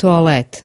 toalete.